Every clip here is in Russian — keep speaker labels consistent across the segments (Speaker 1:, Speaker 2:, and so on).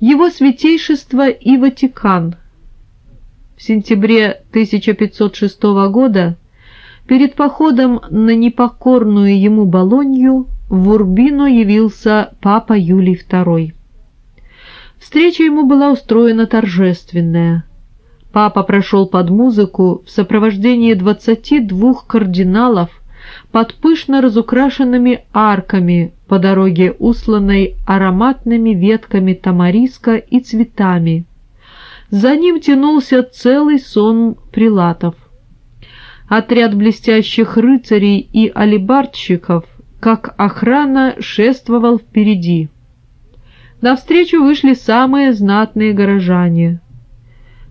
Speaker 1: Его святейшество и Ватикан. В сентябре 1506 года перед походом на непокорную ему Болонью в Урбино явился папа Юлий II. Встреча ему была устроена торжественная. Папа прошел под музыку в сопровождении двадцати двух кардиналов под пышно разукрашенными арками по дороге, усланной ароматными ветками тамариска и цветами. За ним тянулся целый сон прилатов. Отряд блестящих рыцарей и алибардщиков, как охрана, шествовал впереди. Навстречу вышли самые знатные горожане.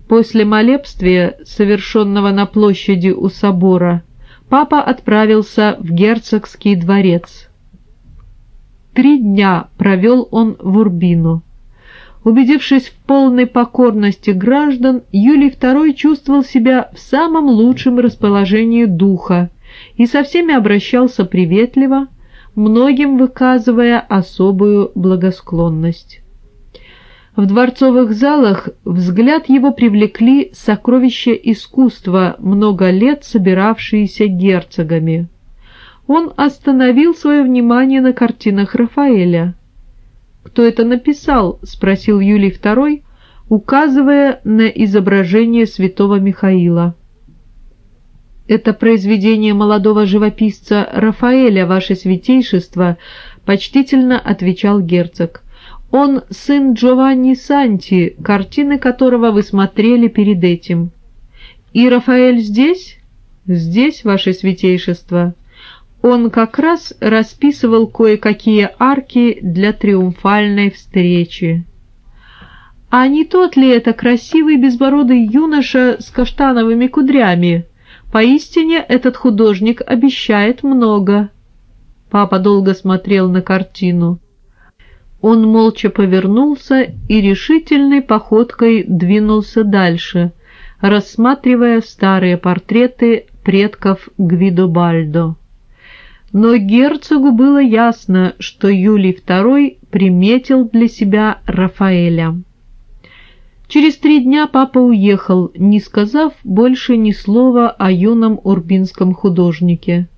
Speaker 1: После молебствия, совершенного на площади у собора, папа отправился в герцогский дворец. Три дня провел он в Урбину. Убедившись в полной покорности граждан, Юлий II чувствовал себя в самом лучшем расположении духа и со всеми обращался приветливо, многим выказывая особую благосклонность. В дворцовых залах взгляд его привлекли сокровища искусства, много лет собиравшиеся герцогами. Он остановил свое внимание на картинах Рафаэля. «Кто это написал?» — спросил Юлий II, указывая на изображение святого Михаила. «Это произведение молодого живописца Рафаэля, ваше святейшество», — почтительно отвечал герцог. Он сын Джованни Санти, картины которого вы смотрели перед этим. И Рафаэль здесь? Здесь, ваше святейшество. Он как раз расписывал кое-какие арки для триумфальной встречи. А не тот ли это красивый безбородый юноша с каштановыми кудрями? Поистине этот художник обещает много. Папа долго смотрел на картину. Он молча повернулся и решительной походкой двинулся дальше, рассматривая старые портреты предков Гвидобальдо. Но герцогу было ясно, что Юлий II приметил для себя Рафаэля. Через три дня папа уехал, не сказав больше ни слова о юном урбинском художнике.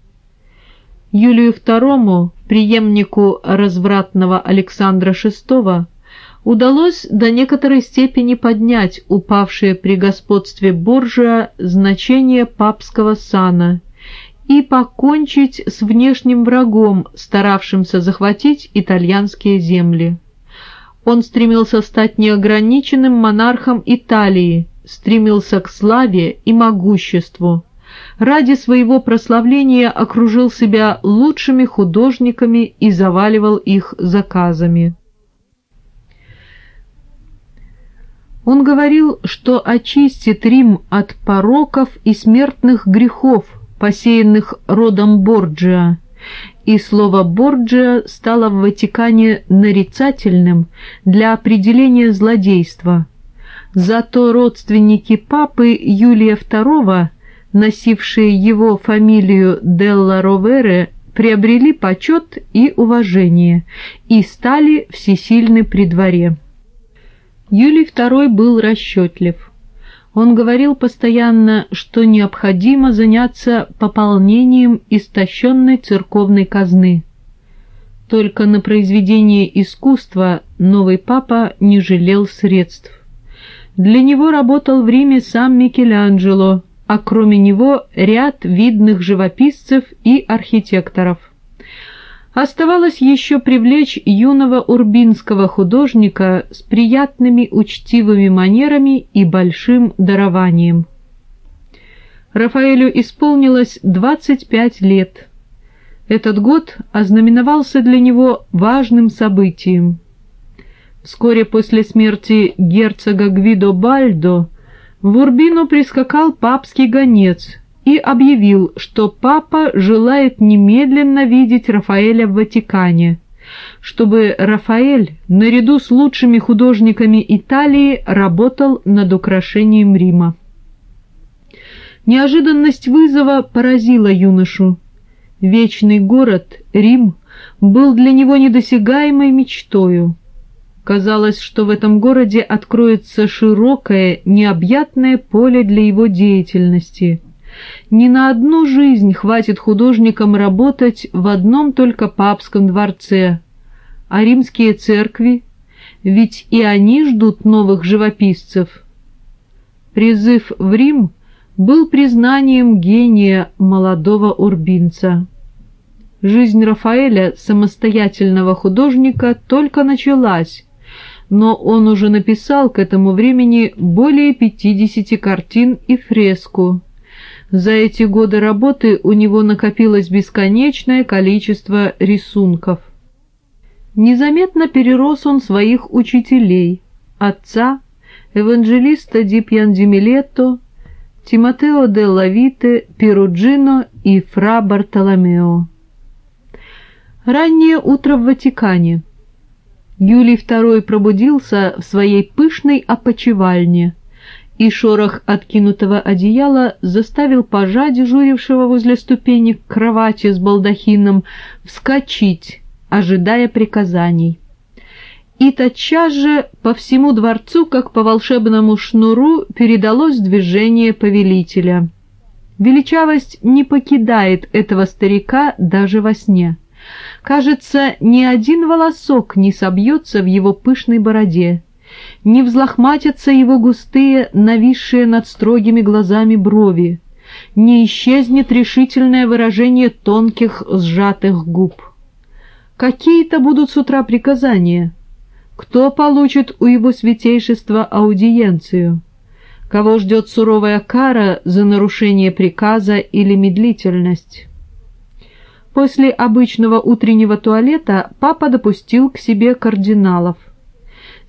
Speaker 1: Юлию II, преемнику развратного Александра VI, удалось до некоторой степени поднять упавшее при господстве Боржиа значение папского сана и покончить с внешним врагом, старавшимся захватить итальянские земли. Он стремился стать неограниченным монархом Италии, стремился к славе и могуществу, ради своего прославления окружил себя лучшими художниками и заваливал их заказами. Он говорил, что очистит Рим от пороков и смертных грехов, посеянных родом Борджиа, и слово «Борджиа» стало в Ватикане нарицательным для определения злодейства. Зато родственники папы Юлия II носившие его фамилию Делла Ровере, приобрели почет и уважение и стали всесильны при дворе. Юлий II был расчетлив. Он говорил постоянно, что необходимо заняться пополнением истощенной церковной казны. Только на произведение искусства новый папа не жалел средств. Для него работал в Риме сам Микеланджело, а кроме него ряд видных живописцев и архитекторов. Оставалось еще привлечь юного урбинского художника с приятными учтивыми манерами и большим дарованием. Рафаэлю исполнилось 25 лет. Этот год ознаменовался для него важным событием. Вскоре после смерти герцога Гвидо Бальдо в Урбину прискакал папский гонец и объявил, что папа желает немедленно видеть Рафаэля в Ватикане, чтобы Рафаэль, наряду с лучшими художниками Италии, работал над украшением Рима. Неожиданность вызова поразила юношу. Вечный город, Рим, был для него недосягаемой мечтою. Казалось, что в этом городе откроется широкое, необъятное поле для его деятельности. Ни на одну жизнь хватит художникам работать в одном только папском дворце. А римские церкви? Ведь и они ждут новых живописцев. Призыв в Рим был признанием гения молодого урбинца. Жизнь Рафаэля, самостоятельного художника, только началась, но он уже написал к этому времени более 50 картин и фреску. За эти годы работы у него накопилось бесконечное количество рисунков. Незаметно перерос он своих учителей, отца, Эванжелиста Ди Пьяндимилетто, Тимотео де Лавите, Перуджино и Фра Бартоломео. Раннее утро в Ватикане. Юлий II пробудился в своей пышной опочивальне, и шорох откинутого одеяла заставил пажа, дежурившего возле ступенек кровати с балдахином, вскочить, ожидая приказаний. И тотчас же по всему дворцу, как по волшебному шнуру, передалось движение повелителя. Величавость не покидает этого старика даже во сне. Кажется, ни один волосок не собьется в его пышной бороде, не взлохматятся его густые, нависшие над строгими глазами брови, не исчезнет решительное выражение тонких сжатых губ. Какие-то будут с утра приказания. Кто получит у его святейшества аудиенцию? Кого ждет суровая кара за нарушение приказа или медлительность? После обычного утреннего туалета папа допустил к себе кардиналов.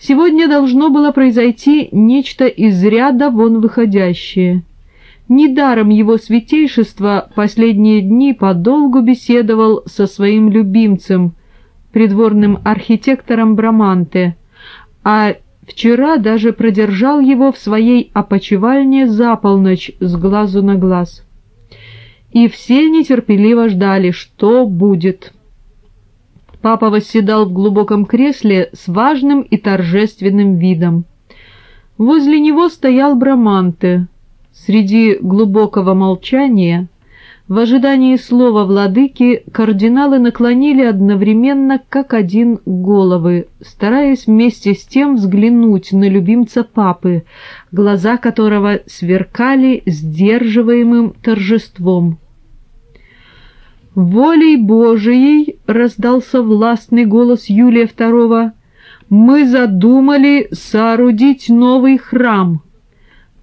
Speaker 1: Сегодня должно было произойти нечто из ряда вон выходящее. Недаром его святейшество последние дни подолгу беседовал со своим любимцем, придворным архитектором Браманте, а вчера даже продержал его в своей опочивальне за полночь с глазу на глаз и все нетерпеливо ждали, что будет. Папа восседал в глубоком кресле с важным и торжественным видом. Возле него стоял Браманте. Среди глубокого молчания в ожидании слова владыки кардиналы наклонили одновременно как один головы, стараясь вместе с тем взглянуть на любимца папы, глаза которого сверкали сдерживаемым торжеством. «Волей Божией!» — раздался властный голос Юлия II. «Мы задумали соорудить новый храм».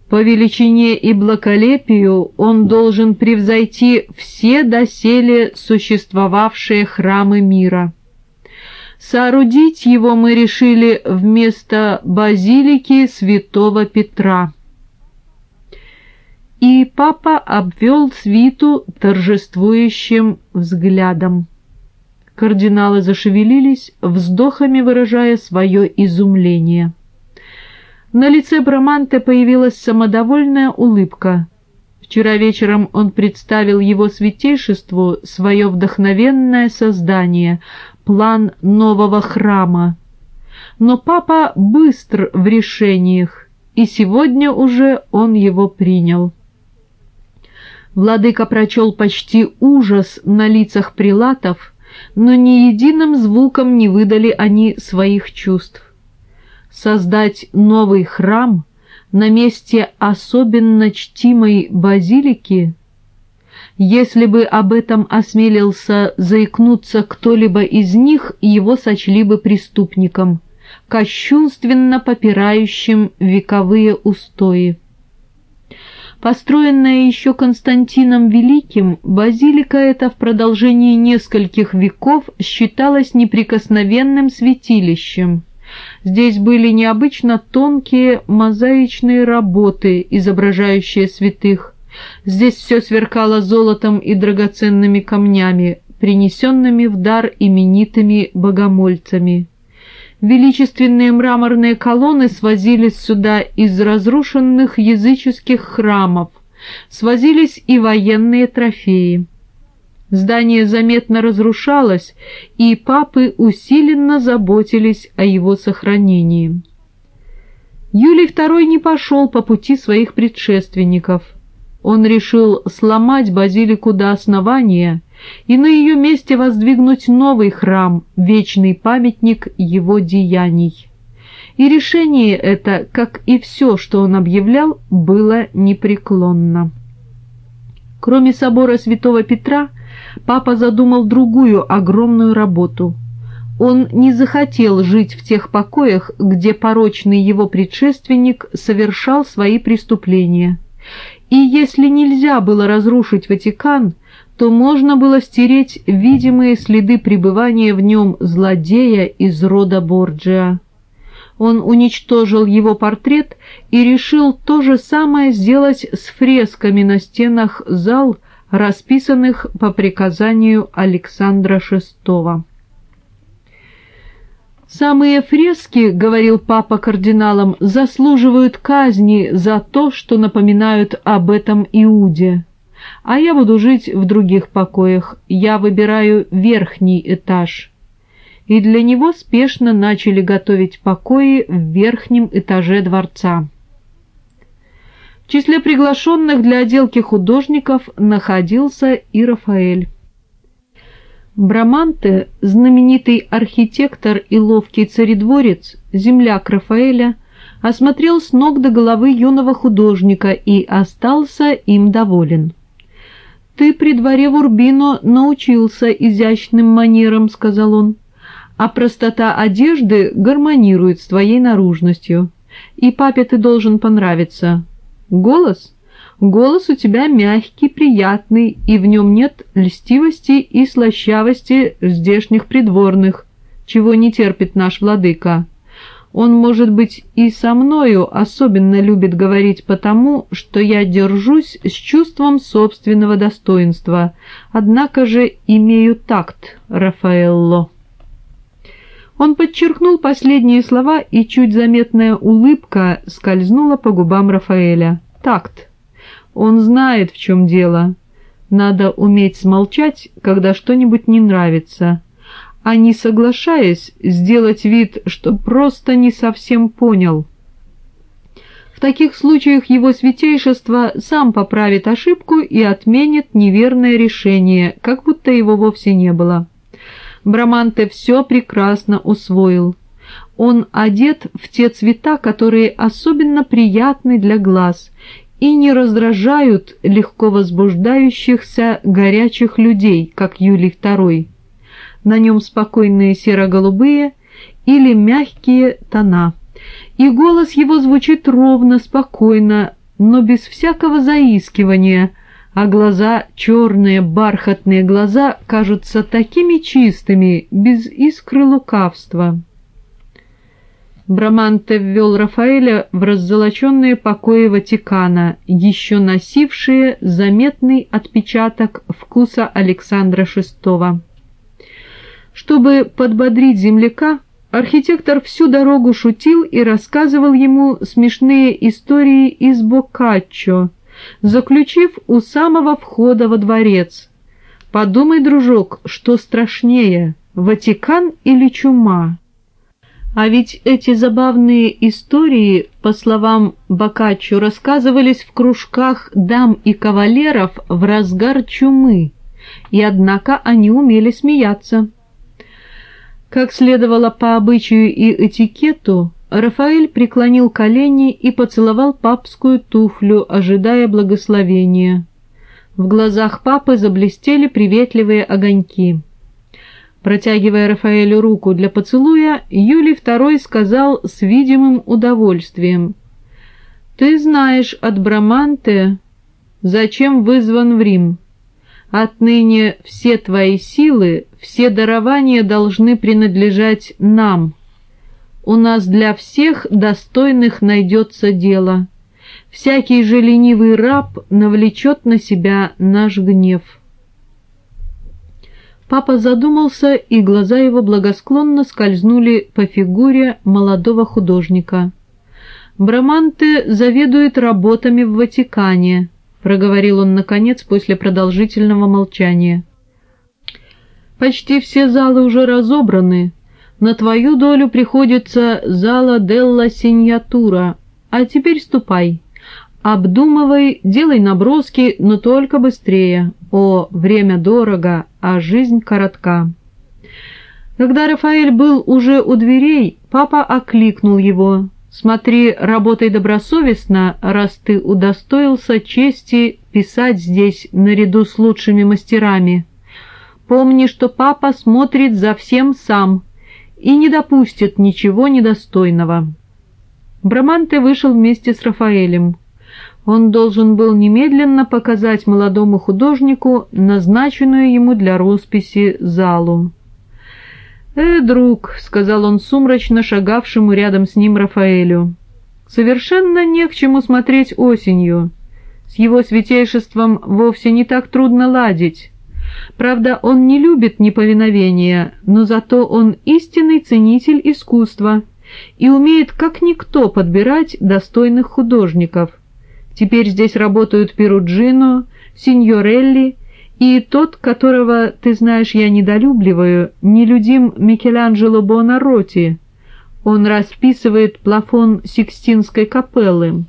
Speaker 1: По величине и благолепию он должен превзойти все доселе существовавшие храмы мира. Соорудить его мы решили вместо базилики святого Петра. И папа обвел свиту торжествующим взглядом. Кардиналы зашевелились, вздохами выражая свое изумление. На лице Браманте появилась самодовольная улыбка. Вчера вечером он представил его святейшеству свое вдохновенное создание, план нового храма. Но папа быстр в решениях, и сегодня уже он его принял. Владыка прочел почти ужас на лицах прилатов, но ни единым звуком не выдали они своих чувств создать новый храм на месте особенно чтимой базилики, если бы об этом осмелился заикнуться кто-либо из них, его сочли бы преступником, кощунственно попирающим вековые устои. Построенная еще Константином Великим, базилика эта в продолжении нескольких веков считалась неприкосновенным святилищем – Здесь были необычно тонкие мозаичные работы, изображающие святых. Здесь все сверкало золотом и драгоценными камнями, принесенными в дар именитыми богомольцами. Величественные мраморные колонны свозились сюда из разрушенных языческих храмов, свозились и военные трофеи. Здание заметно разрушалось, и папы усиленно заботились о его сохранении. Юлий II не пошел по пути своих предшественников. Он решил сломать базилику до основания и на ее месте воздвигнуть новый храм, вечный памятник его деяний. И решение это, как и все, что он объявлял, было непреклонно. Кроме собора святого Петра, папа задумал другую огромную работу. Он не захотел жить в тех покоях, где порочный его предшественник совершал свои преступления. И если нельзя было разрушить Ватикан, то можно было стереть видимые следы пребывания в нем злодея из рода Борджиа. Он уничтожил его портрет и решил то же самое сделать с фресками на стенах зал, расписанных по приказанию Александра VI. «Самые фрески, — говорил папа кардиналам, — заслуживают казни за то, что напоминают об этом Иуде. А я буду жить в других покоях, я выбираю верхний этаж» и для него спешно начали готовить покои в верхнем этаже дворца. В числе приглашенных для отделки художников находился и Рафаэль. Браманте, знаменитый архитектор и ловкий царедворец, земляк Рафаэля, осмотрел с ног до головы юного художника и остался им доволен. «Ты при дворе в Урбино научился изящным манерам», — сказал он а простота одежды гармонирует с твоей наружностью. И папе ты должен понравиться. Голос? Голос у тебя мягкий, приятный, и в нем нет льстивости и слащавости здешних придворных, чего не терпит наш владыка. Он, может быть, и со мною особенно любит говорить потому, что я держусь с чувством собственного достоинства, однако же имею такт, Рафаэлло. Он подчеркнул последние слова, и чуть заметная улыбка скользнула по губам Рафаэля. Такт. Он знает, в чем дело. Надо уметь смолчать, когда что-нибудь не нравится, а не соглашаясь, сделать вид, что просто не совсем понял. В таких случаях его святейшество сам поправит ошибку и отменит неверное решение, как будто его вовсе не было. Браманте все прекрасно усвоил. Он одет в те цвета, которые особенно приятны для глаз и не раздражают легко возбуждающихся горячих людей, как Юлий II. На нем спокойные серо-голубые или мягкие тона. И голос его звучит ровно, спокойно, но без всякого заискивания – а глаза, черные бархатные глаза, кажутся такими чистыми, без искры лукавства. Браманте ввел Рафаэля в раззолоченные покои Ватикана, еще носившие заметный отпечаток вкуса Александра VI. Чтобы подбодрить земляка, архитектор всю дорогу шутил и рассказывал ему смешные истории из Боккаччо, заключив у самого входа во дворец. Подумай, дружок, что страшнее, Ватикан или чума? А ведь эти забавные истории, по словам Боккаччо, рассказывались в кружках дам и кавалеров в разгар чумы, и однако они умели смеяться. Как следовало по обычаю и этикету, Рафаэль преклонил колени и поцеловал папскую туфлю, ожидая благословения. В глазах папы заблестели приветливые огоньки. Протягивая Рафаэлю руку для поцелуя, Юлий II сказал с видимым удовольствием, «Ты знаешь от Браманте, зачем вызван в Рим. Отныне все твои силы, все дарования должны принадлежать нам» у нас для всех достойных найдется дело. Всякий же ленивый раб навлечет на себя наш гнев. Папа задумался, и глаза его благосклонно скользнули по фигуре молодого художника. «Браманте заведует работами в Ватикане», — проговорил он, наконец, после продолжительного молчания. Почти все залы уже разобраны. На твою долю приходится зала Делла Синьятура. А теперь ступай. Обдумывай, делай наброски, но только быстрее. О, время дорого, а жизнь коротка. Когда Рафаэль был уже у дверей, папа окликнул его. «Смотри, работай добросовестно, раз ты удостоился чести писать здесь наряду с лучшими мастерами. Помни, что папа смотрит за всем сам и не допустит ничего недостойного». Браманте вышел вместе с Рафаэлем. Он должен был немедленно показать молодому художнику назначенную ему для росписи залу. «Э, друг», — сказал он сумрачно шагавшему рядом с ним Рафаэлю, — «совершенно не к чему смотреть осенью. С его святейшеством вовсе не так трудно ладить. Правда, он не любит неповиновения, но зато он истинный ценитель искусства и умеет как никто подбирать достойных художников. Теперь здесь работают Перуджино, Синьорелли и тот, которого, ты знаешь, я недолюбливаю, нелюдим Микеланджело Бонаротти. Он расписывает плафон Сикстинской капеллы.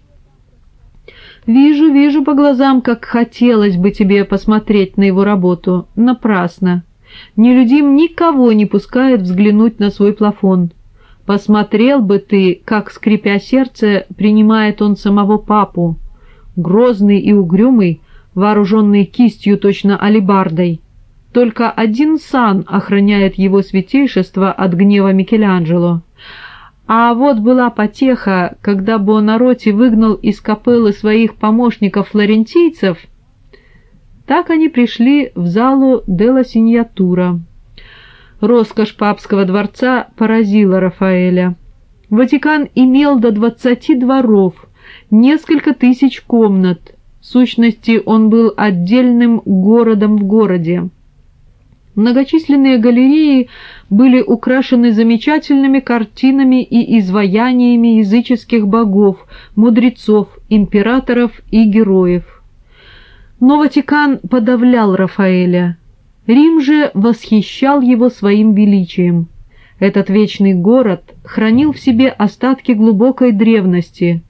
Speaker 1: Вижу, вижу по глазам, как хотелось бы тебе посмотреть на его работу. Напрасно. Нелюдим никого не пускает взглянуть на свой плафон. Посмотрел бы ты, как, скрипя сердце, принимает он самого папу. Грозный и угрюмый, вооруженный кистью точно алибардой. Только один сан охраняет его святейшество от гнева Микеланджело. А вот была потеха, когда Буонаротти выгнал из капеллы своих помощников-флорентийцев. Так они пришли в залу Делла Синьятура. Роскошь папского дворца поразила Рафаэля. Ватикан имел до двадцати дворов, несколько тысяч комнат, сущности, он был отдельным городом в городе. Многочисленные галереи были украшены замечательными картинами и изваяниями языческих богов, мудрецов, императоров и героев. Но Ватикан подавлял Рафаэля. Рим же восхищал его своим величием. Этот вечный город хранил в себе остатки глубокой древности,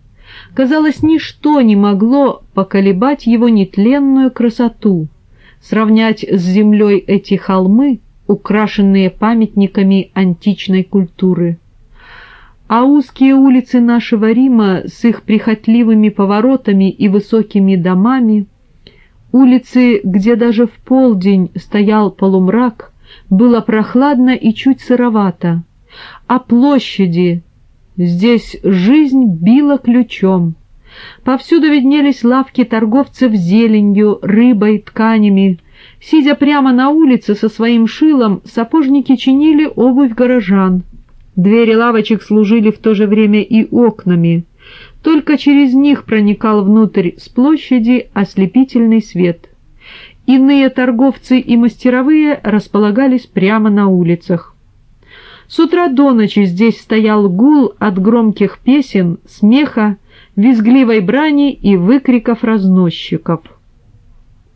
Speaker 1: Казалось, ничто не могло поколебать его нетленную красоту, сравнять с землей эти холмы, украшенные памятниками античной культуры. А узкие улицы нашего Рима с их прихотливыми поворотами и высокими домами, улицы, где даже в полдень стоял полумрак, было прохладно и чуть сыровато, а площади, Здесь жизнь била ключом. Повсюду виднелись лавки торговцев зеленью, рыбой, тканями. Сидя прямо на улице со своим шилом, сапожники чинили обувь горожан. Двери лавочек служили в то же время и окнами. Только через них проникал внутрь с площади ослепительный свет. Иные торговцы и мастеровые располагались прямо на улицах. С утра до ночи здесь стоял гул от громких песен, смеха, визгливой брани и выкриков разносчиков.